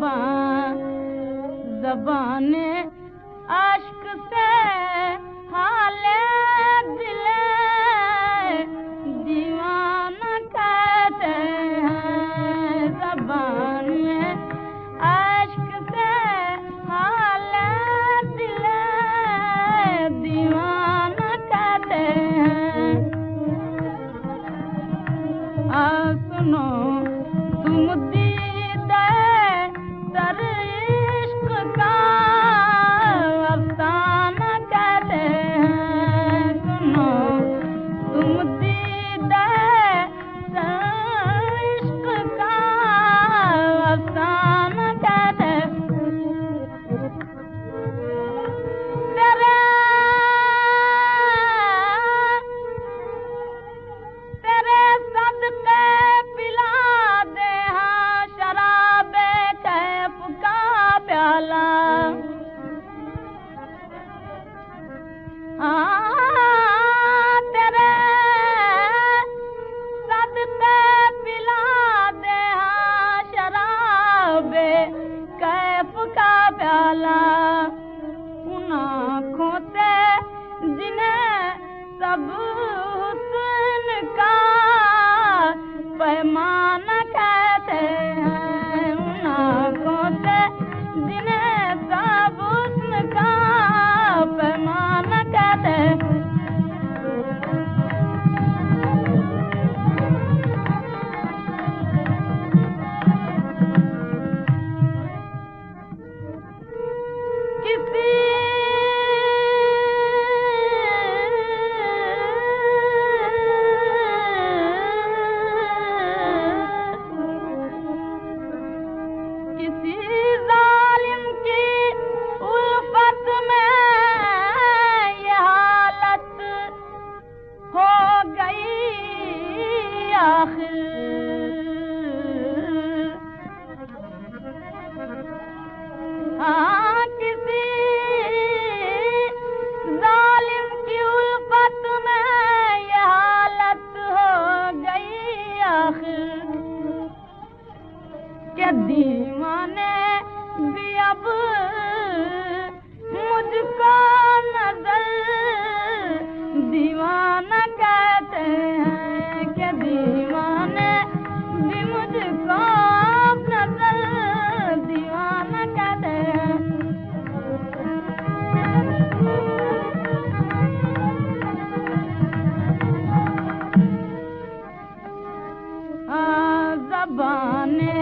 जबान जबान आश्क से ज़ालिम की उल पतालत हो कॾहिं माने بھی اب जबाने